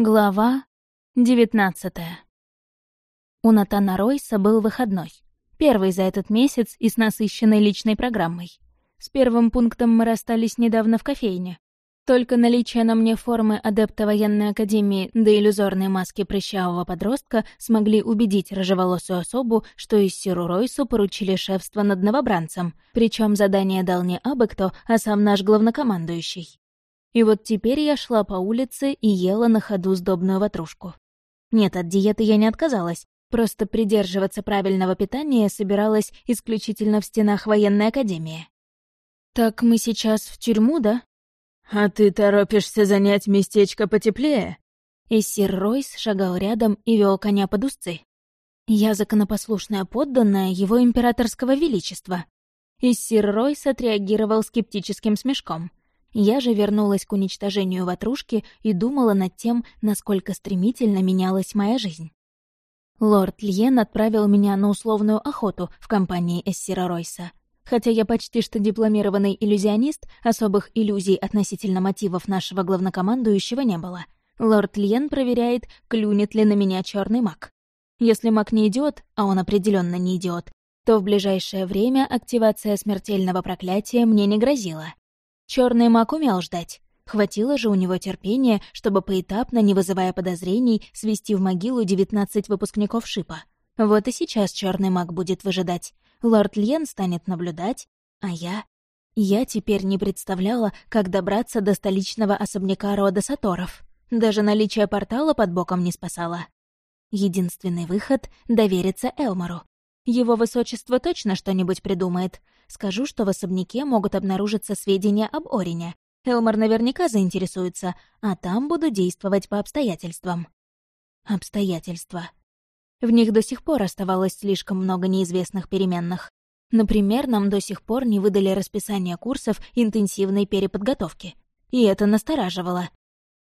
Глава девятнадцатая. У Натана Ройса был выходной. Первый за этот месяц и с насыщенной личной программой. С первым пунктом мы расстались недавно в кофейне. Только наличие на мне формы адепта военной академии да иллюзорной маски прыщавого подростка смогли убедить рыжеволосую особу, что Иссиру Ройсу поручили шефство над новобранцем, причем задание дал не абы кто, а сам наш главнокомандующий. И вот теперь я шла по улице и ела на ходу сдобную ватрушку. Нет, от диеты я не отказалась, просто придерживаться правильного питания собиралась исключительно в стенах военной академии. «Так мы сейчас в тюрьму, да?» «А ты торопишься занять местечко потеплее?» И сир Ройс шагал рядом и вел коня под узцы. Я законопослушная подданная его императорского величества. И сир Ройс отреагировал скептическим смешком. Я же вернулась к уничтожению ватрушки и думала над тем, насколько стремительно менялась моя жизнь. Лорд Льен отправил меня на условную охоту в компании Эссира Ройса. Хотя я почти что дипломированный иллюзионист, особых иллюзий относительно мотивов нашего главнокомандующего не было. Лорд Льен проверяет, клюнет ли на меня черный маг. Если маг не идиот, а он определенно не идиот, то в ближайшее время активация смертельного проклятия мне не грозила. Черный маг умел ждать. Хватило же у него терпения, чтобы поэтапно, не вызывая подозрений, свести в могилу девятнадцать выпускников Шипа. Вот и сейчас черный маг будет выжидать. Лорд Льен станет наблюдать, а я... Я теперь не представляла, как добраться до столичного особняка рода Саторов. Даже наличие портала под боком не спасало. Единственный выход — довериться Элмору. Его высочество точно что-нибудь придумает. Скажу, что в особняке могут обнаружиться сведения об Орине. Элмар наверняка заинтересуется, а там буду действовать по обстоятельствам. Обстоятельства. В них до сих пор оставалось слишком много неизвестных переменных. Например, нам до сих пор не выдали расписание курсов интенсивной переподготовки. И это настораживало.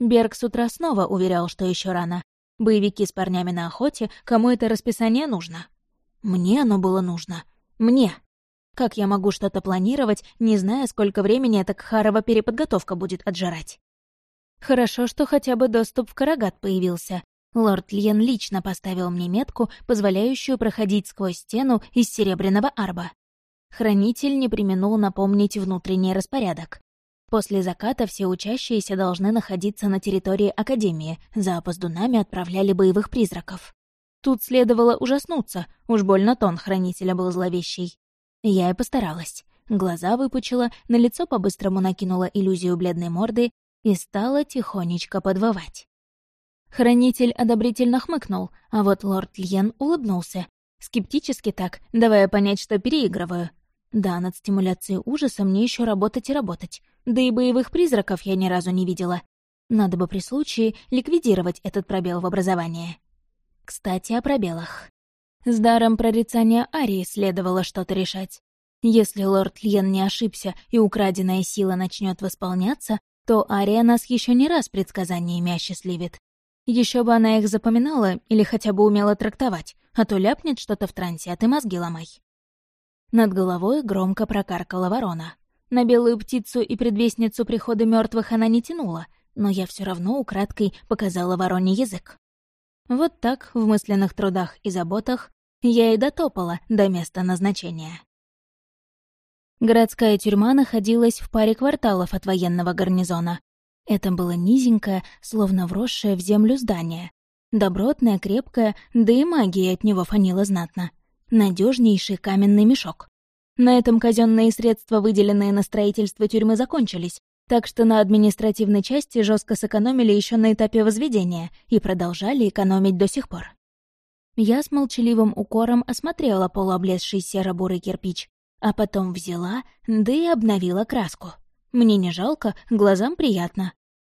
Берг с утра снова уверял, что еще рано. Боевики с парнями на охоте, кому это расписание нужно? Мне оно было нужно. Мне. Как я могу что-то планировать, не зная, сколько времени эта Кхарова переподготовка будет отжирать? Хорошо, что хотя бы доступ в Карагат появился. Лорд Льен лично поставил мне метку, позволяющую проходить сквозь стену из серебряного арба. Хранитель не применул напомнить внутренний распорядок. После заката все учащиеся должны находиться на территории Академии, за опоздунами отправляли боевых призраков. Тут следовало ужаснуться, уж больно тон хранителя был зловещий. Я и постаралась. Глаза выпучила, на лицо по-быстрому накинула иллюзию бледной морды и стала тихонечко подвывать. Хранитель одобрительно хмыкнул, а вот лорд Льен улыбнулся. Скептически так, давая понять, что переигрываю. Да, над стимуляцией ужаса мне еще работать и работать. Да и боевых призраков я ни разу не видела. Надо бы при случае ликвидировать этот пробел в образовании. Кстати, о пробелах. С даром прорицания Арии следовало что-то решать. Если лорд Льен не ошибся и украденная сила начнет восполняться, то Ария нас еще не раз предсказаниями осчастливит. Еще бы она их запоминала или хотя бы умела трактовать, а то ляпнет что-то в трансе, а ты мозги ломай. Над головой громко прокаркала ворона. На белую птицу и предвестницу прихода мертвых она не тянула, но я все равно украдкой показала вороне язык. Вот так, в мысленных трудах и заботах, я и дотопала до места назначения. Городская тюрьма находилась в паре кварталов от военного гарнизона. Это было низенькое, словно вросшее в землю здание. Добротное, крепкое, да и магия от него фанила знатно. Надежнейший каменный мешок. На этом казенные средства, выделенные на строительство тюрьмы, закончились, так что на административной части жестко сэкономили еще на этапе возведения и продолжали экономить до сих пор. Я с молчаливым укором осмотрела полуоблезший серо-бурый кирпич, а потом взяла, да и обновила краску. Мне не жалко, глазам приятно.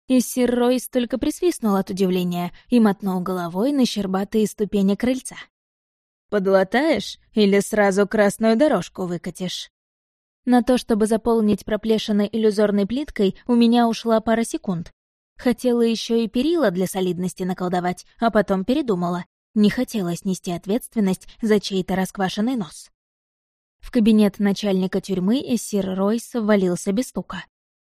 И сир Ройс только присвистнул от удивления и мотнул головой на щербатые ступени крыльца. «Подлатаешь или сразу красную дорожку выкатишь?» На то, чтобы заполнить проплешины иллюзорной плиткой, у меня ушла пара секунд. Хотела еще и перила для солидности наколдовать, а потом передумала. Не хотелось нести ответственность за чей-то расквашенный нос. В кабинет начальника тюрьмы эссир Ройс ввалился без стука.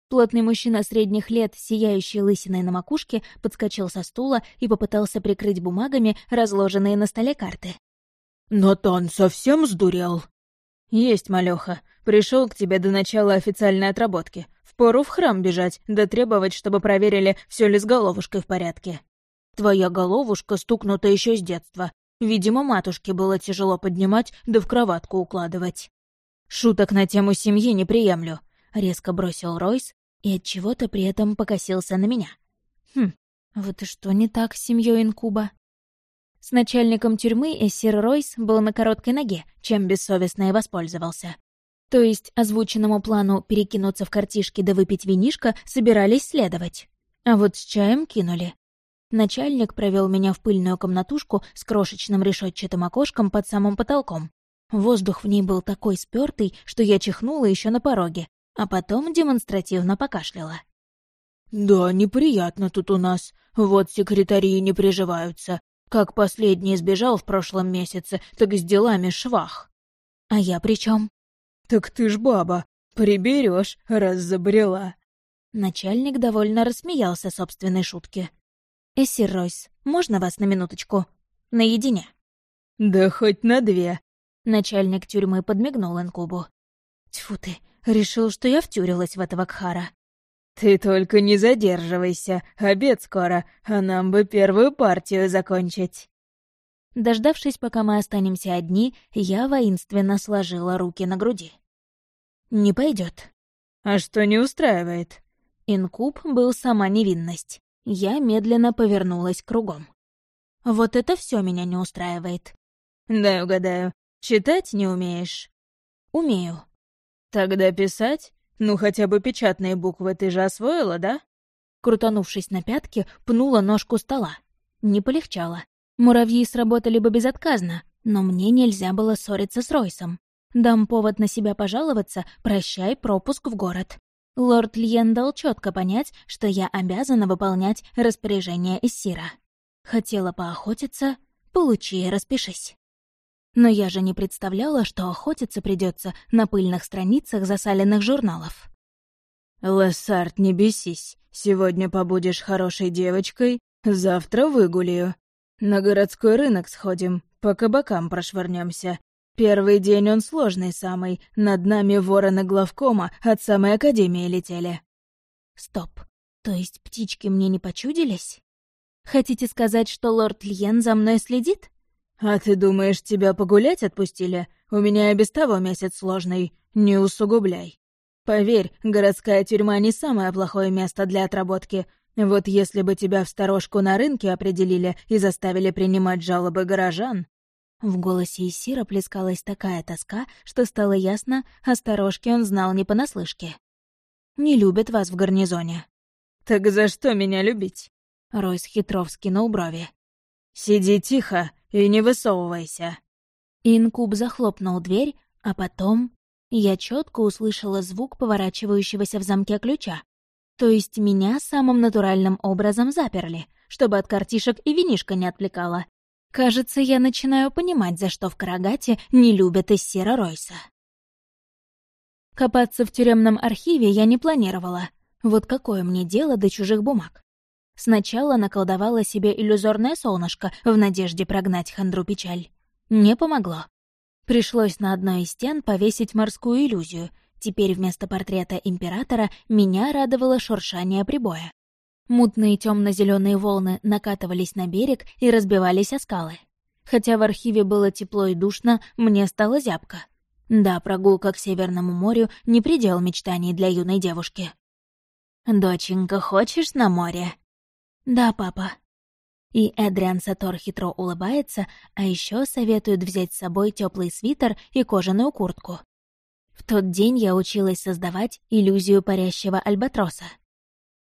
Плотный мужчина средних лет, сияющий лысиной на макушке, подскочил со стула и попытался прикрыть бумагами разложенные на столе карты. «Но Тон совсем сдурел?» «Есть, малёха. Пришел к тебе до начала официальной отработки. Впору в храм бежать, да требовать, чтобы проверили, все ли с головушкой в порядке. Твоя головушка стукнута еще с детства. Видимо, матушке было тяжело поднимать, да в кроватку укладывать. Шуток на тему семьи не приемлю. Резко бросил Ройс и от чего то при этом покосился на меня. Хм, вот и что не так с семьей Инкуба? С начальником тюрьмы Эссир Ройс был на короткой ноге, чем бессовестно и воспользовался. То есть озвученному плану перекинуться в картишки да выпить винишко собирались следовать. А вот с чаем кинули. Начальник провел меня в пыльную комнатушку с крошечным решетчатым окошком под самым потолком. Воздух в ней был такой спёртый, что я чихнула еще на пороге, а потом демонстративно покашляла. «Да, неприятно тут у нас. Вот секретари не приживаются. Как последний сбежал в прошлом месяце, так с делами швах». «А я при чем? «Так ты ж баба, приберешь, раз забрела». Начальник довольно рассмеялся собственной шутке. «Эссир Ройс, можно вас на минуточку? Наедине?» «Да хоть на две». Начальник тюрьмы подмигнул Инкубу. «Тьфу ты, решил, что я втюрилась в этого Кхара». «Ты только не задерживайся, обед скоро, а нам бы первую партию закончить». Дождавшись, пока мы останемся одни, я воинственно сложила руки на груди. «Не пойдет. «А что не устраивает?» Инкуб был сама невинность. Я медленно повернулась кругом. «Вот это все меня не устраивает». «Дай угадаю, читать не умеешь?» «Умею». «Тогда писать? Ну, хотя бы печатные буквы ты же освоила, да?» Крутанувшись на пятки, пнула ножку стола. Не полегчало. Муравьи сработали бы безотказно, но мне нельзя было ссориться с Ройсом. Дам повод на себя пожаловаться, прощай пропуск в город. Лорд Льен дал четко понять, что я обязана выполнять распоряжение Иссира. Хотела поохотиться, получи и распишись. Но я же не представляла, что охотиться придется на пыльных страницах засаленных журналов. «Лессард, не бесись. Сегодня побудешь хорошей девочкой, завтра выгулю. На городской рынок сходим, по кабакам прошвырнемся. Первый день он сложный самый, над нами вороны главкома от самой академии летели. Стоп, то есть птички мне не почудились? Хотите сказать, что лорд Льен за мной следит? А ты думаешь, тебя погулять отпустили? У меня и без того месяц сложный, не усугубляй. Поверь, городская тюрьма не самое плохое место для отработки, вот если бы тебя в сторожку на рынке определили и заставили принимать жалобы горожан...» В голосе Исира плескалась такая тоска, что стало ясно, о сторожке он знал не понаслышке. «Не любят вас в гарнизоне». «Так за что меня любить?» Ройс хитро вскинул брови. «Сиди тихо и не высовывайся». Инкуб захлопнул дверь, а потом я четко услышала звук поворачивающегося в замке ключа. То есть меня самым натуральным образом заперли, чтобы от картишек и винишка не отвлекало. Кажется, я начинаю понимать, за что в Карагате не любят из Сера Ройса. Копаться в тюремном архиве я не планировала. Вот какое мне дело до чужих бумаг? Сначала наколдовала себе иллюзорное солнышко в надежде прогнать хандру печаль. Не помогло. Пришлось на одной из стен повесить морскую иллюзию — Теперь вместо портрета императора меня радовало шуршание прибоя. Мутные темно-зеленые волны накатывались на берег и разбивались о скалы. Хотя в архиве было тепло и душно, мне стало зябко. Да, прогулка к Северному морю — не предел мечтаний для юной девушки. «Доченька, хочешь на море?» «Да, папа». И Эдриан Сатор хитро улыбается, а еще советует взять с собой теплый свитер и кожаную куртку. В тот день я училась создавать иллюзию парящего альбатроса.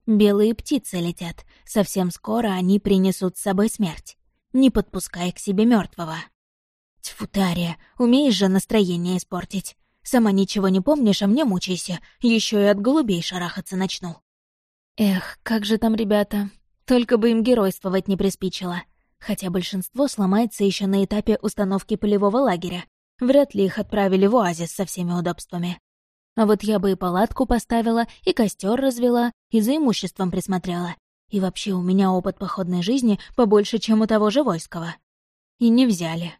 Белые птицы летят, совсем скоро они принесут с собой смерть. Не подпускай к себе мертвого. Тьфу, Тария, умеешь же настроение испортить. Сама ничего не помнишь, а мне мучайся, еще и от голубей шарахаться начну. Эх, как же там ребята. Только бы им геройствовать не приспичило. Хотя большинство сломается еще на этапе установки полевого лагеря, Вряд ли их отправили в оазис со всеми удобствами. А вот я бы и палатку поставила, и костер развела, и за имуществом присмотрела. И вообще у меня опыт походной жизни побольше, чем у того же войского. И не взяли.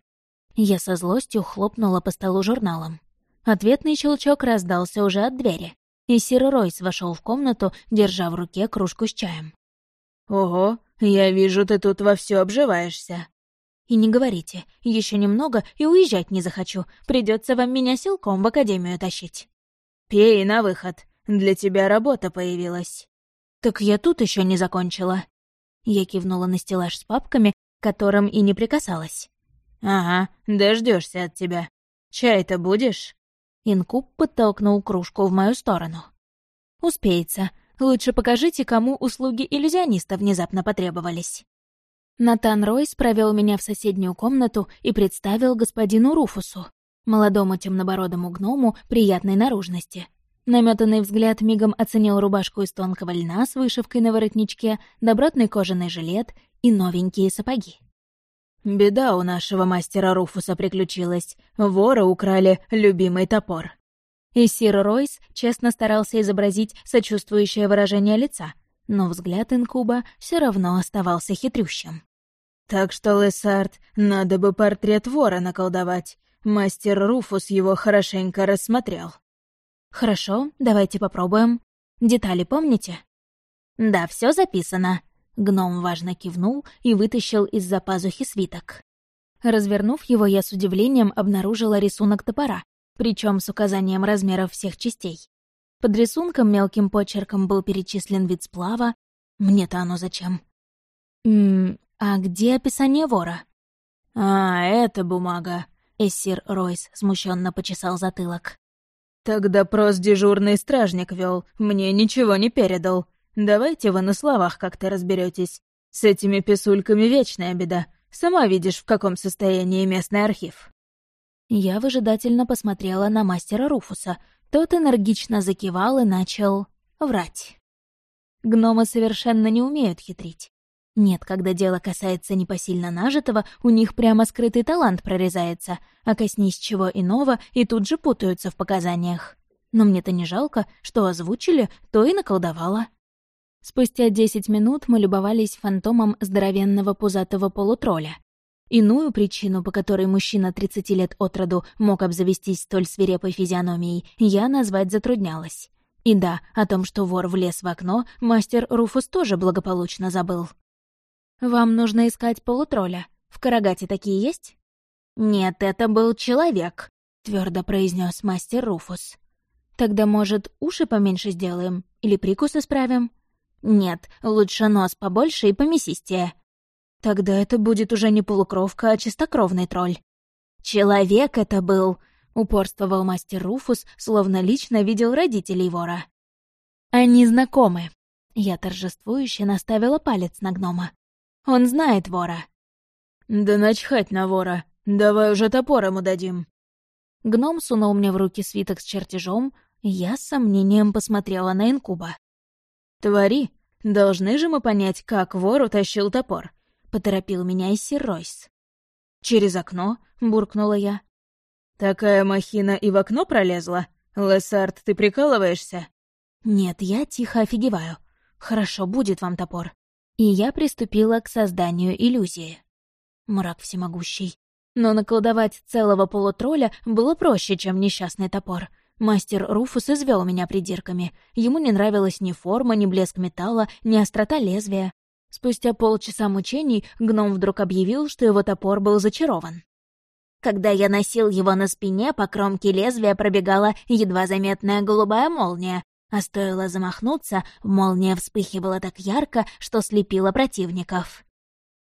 Я со злостью хлопнула по столу журналом. Ответный щелчок раздался уже от двери, и сир Ройс вошел в комнату, держа в руке кружку с чаем. «Ого, я вижу, ты тут вовсю обживаешься». «И не говорите, еще немного и уезжать не захочу. Придется вам меня силком в академию тащить». «Пей на выход. Для тебя работа появилась». «Так я тут еще не закончила». Я кивнула на стеллаж с папками, которым и не прикасалась. «Ага, дождешься от тебя. Чай-то будешь?» Инкуб подтолкнул кружку в мою сторону. «Успеется. Лучше покажите, кому услуги иллюзиониста внезапно потребовались». Натан Ройс провел меня в соседнюю комнату и представил господину Руфусу, молодому темнобородому гному приятной наружности. Наметанный взгляд мигом оценил рубашку из тонкого льна с вышивкой на воротничке, добротный кожаный жилет и новенькие сапоги. «Беда у нашего мастера Руфуса приключилась. Вора украли любимый топор». И сир Ройс честно старался изобразить сочувствующее выражение лица, но взгляд инкуба все равно оставался хитрющим. «Так что, Лесард, надо бы портрет вора наколдовать. Мастер Руфус его хорошенько рассмотрел». «Хорошо, давайте попробуем. Детали помните?» «Да, все записано», Гном важно кивнул и вытащил из-за пазухи свиток. Развернув его, я с удивлением обнаружила рисунок топора, причем с указанием размеров всех частей. Под рисунком мелким почерком был перечислен вид сплава. Мне-то оно зачем? Ммм, а где описание вора? А, это бумага. Эссир Ройс смущенно почесал затылок. Тогда допрос дежурный стражник вел, мне ничего не передал. Давайте вы на словах как-то разберетесь. С этими писульками вечная беда. Сама видишь, в каком состоянии местный архив». Я выжидательно посмотрела на мастера Руфуса. Тот энергично закивал и начал врать. Гномы совершенно не умеют хитрить. Нет, когда дело касается непосильно нажитого, у них прямо скрытый талант прорезается, а коснись чего иного и тут же путаются в показаниях. Но мне-то не жалко, что озвучили, то и наколдовала. Спустя десять минут мы любовались фантомом здоровенного пузатого полутролля. Иную причину, по которой мужчина 30 лет от роду мог обзавестись столь свирепой физиономией, я назвать затруднялась. И да, о том, что вор влез в окно, мастер Руфус тоже благополучно забыл. «Вам нужно искать полутролля. В Карагате такие есть?» «Нет, это был человек», — твердо произнес мастер Руфус. «Тогда, может, уши поменьше сделаем? Или прикус исправим?» «Нет, лучше нос побольше и помесистее». «Тогда это будет уже не полукровка, а чистокровный тролль». «Человек это был», — упорствовал мастер Руфус, словно лично видел родителей вора. «Они знакомы». Я торжествующе наставила палец на гнома. «Он знает вора». «Да начхать на вора. Давай уже топор ему дадим». Гном сунул мне в руки свиток с чертежом, я с сомнением посмотрела на инкуба. «Твори. Должны же мы понять, как вор утащил топор», — поторопил меня Иссир Ройс. «Через окно?» — буркнула я. «Такая махина и в окно пролезла? Лессард, ты прикалываешься?» «Нет, я тихо офигеваю. Хорошо, будет вам топор». И я приступила к созданию иллюзии. Мрак всемогущий. Но наколдовать целого полутролля было проще, чем несчастный топор — Мастер Руфус извел меня придирками. Ему не нравилась ни форма, ни блеск металла, ни острота лезвия. Спустя полчаса мучений гном вдруг объявил, что его топор был зачарован. Когда я носил его на спине, по кромке лезвия пробегала едва заметная голубая молния, а стоило замахнуться, молния вспыхивала так ярко, что слепила противников.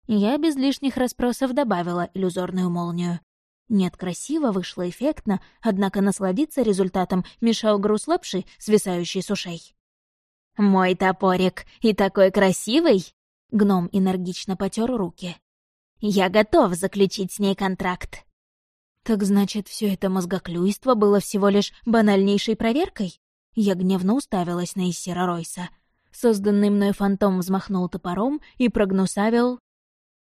Я без лишних расспросов добавила иллюзорную молнию. Нет, красиво, вышло эффектно, однако насладиться результатом мешал груз лапши, свисающий с ушей. «Мой топорик и такой красивый!» Гном энергично потер руки. «Я готов заключить с ней контракт». «Так значит, все это мозгоклюйство было всего лишь банальнейшей проверкой?» Я гневно уставилась на Иссера Ройса. Созданный мной фантом взмахнул топором и прогнусавил...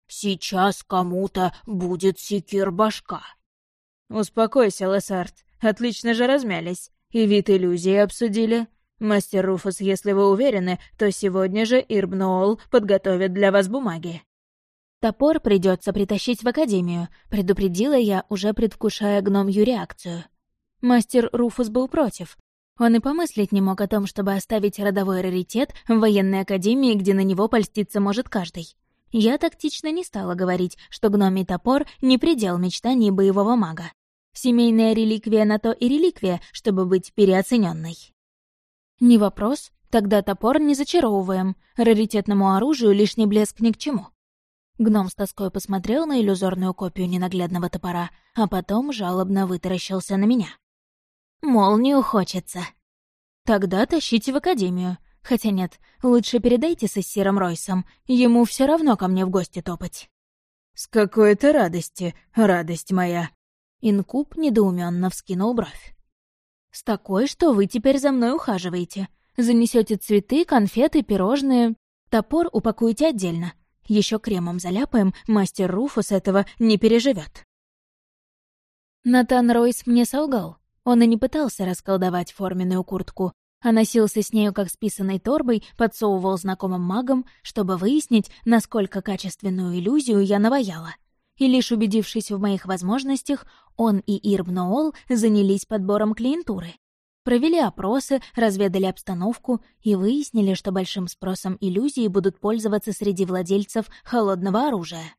«Сейчас кому-то будет секир башка». «Успокойся, Лессард. Отлично же размялись. И вид иллюзии обсудили. Мастер Руфус, если вы уверены, то сегодня же Ирбноол подготовит для вас бумаги». «Топор придется притащить в академию», — предупредила я, уже предвкушая гномью реакцию. Мастер Руфус был против. Он и помыслить не мог о том, чтобы оставить родовой раритет в военной академии, где на него польститься может каждый. Я тактично не стала говорить, что гномий топор — не предел мечтаний боевого мага. Семейная реликвия на то и реликвия, чтобы быть переоцененной. Не вопрос, тогда топор не зачаровываем, раритетному оружию лишний блеск ни к чему. Гном с тоской посмотрел на иллюзорную копию ненаглядного топора, а потом жалобно вытаращился на меня. «Молнию хочется». «Тогда тащите в академию. Хотя нет, лучше передайте с Сиром Ройсом, ему все равно ко мне в гости топать». «С какой-то радости, радость моя». Инкуб недоуменно вскинул бровь. «С такой, что вы теперь за мной ухаживаете. Занесете цветы, конфеты, пирожные. Топор упакуете отдельно. Еще кремом заляпаем, мастер Руфус этого не переживет. Натан Ройс мне солгал. Он и не пытался расколдовать форменную куртку, а носился с нею как с писаной торбой, подсовывал знакомым магам, чтобы выяснить, насколько качественную иллюзию я наваяла. И лишь убедившись в моих возможностях, он и Ирбноол занялись подбором клиентуры. Провели опросы, разведали обстановку и выяснили, что большим спросом иллюзии будут пользоваться среди владельцев холодного оружия.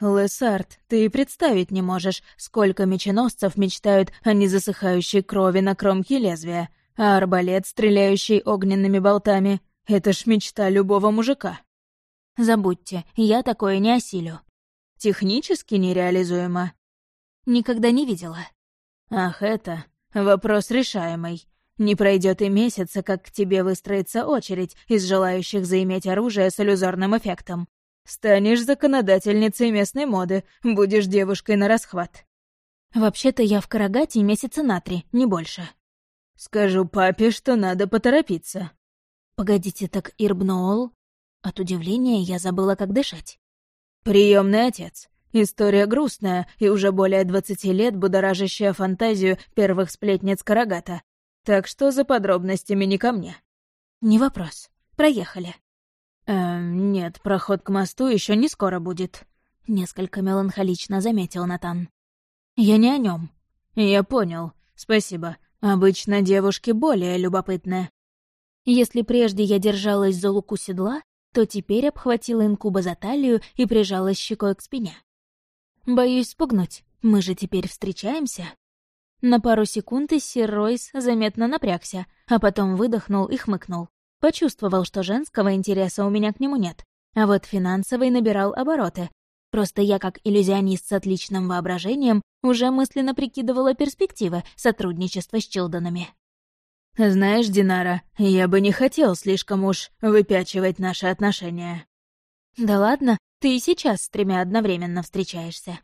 «Лессард, ты и представить не можешь, сколько меченосцев мечтают о незасыхающей крови на кромке лезвия, а арбалет, стреляющий огненными болтами, — это ж мечта любого мужика». «Забудьте, я такое не осилю». «Технически нереализуемо». «Никогда не видела». «Ах, это...» Вопрос решаемый. Не пройдет и месяца, как к тебе выстроится очередь из желающих заиметь оружие с иллюзорным эффектом. Станешь законодательницей местной моды, будешь девушкой на расхват. Вообще-то я в Карагате месяца на три, не больше. Скажу папе, что надо поторопиться. Погодите, так Ирбноол? От удивления я забыла, как дышать. Приемный отец. История грустная и уже более двадцати лет будоражащая фантазию первых сплетниц Карагата. Так что за подробностями не ко мне. Не вопрос. Проехали. Эм, нет, проход к мосту еще не скоро будет. Несколько меланхолично заметил Натан. Я не о нем. Я понял. Спасибо. Обычно девушки более любопытные. Если прежде я держалась за луку седла, то теперь обхватила инкуба за талию и прижалась щекой к спине. Боюсь спугнуть. Мы же теперь встречаемся. На пару секунд Сир Ройс заметно напрягся, а потом выдохнул и хмыкнул. Почувствовал, что женского интереса у меня к нему нет. А вот финансовый набирал обороты. Просто я, как иллюзионист с отличным воображением, уже мысленно прикидывала перспективы сотрудничества с Чилдонами. «Знаешь, Динара, я бы не хотел слишком уж выпячивать наши отношения». «Да ладно, ты и сейчас с тремя одновременно встречаешься.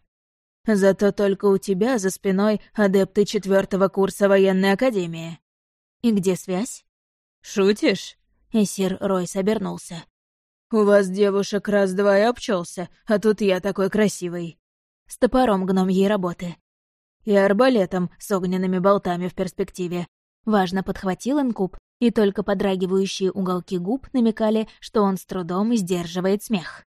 Зато только у тебя за спиной адепты четвертого курса военной академии. И где связь? Шутишь? Эсир Ройс обернулся. У вас девушек раз-два и обчелся, а тут я такой красивый. С топором гномьей работы. И арбалетом с огненными болтами в перспективе. Важно подхватил инкуб, и только подрагивающие уголки губ намекали, что он с трудом сдерживает смех.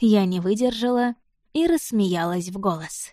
Я не выдержала и рассмеялась в голос.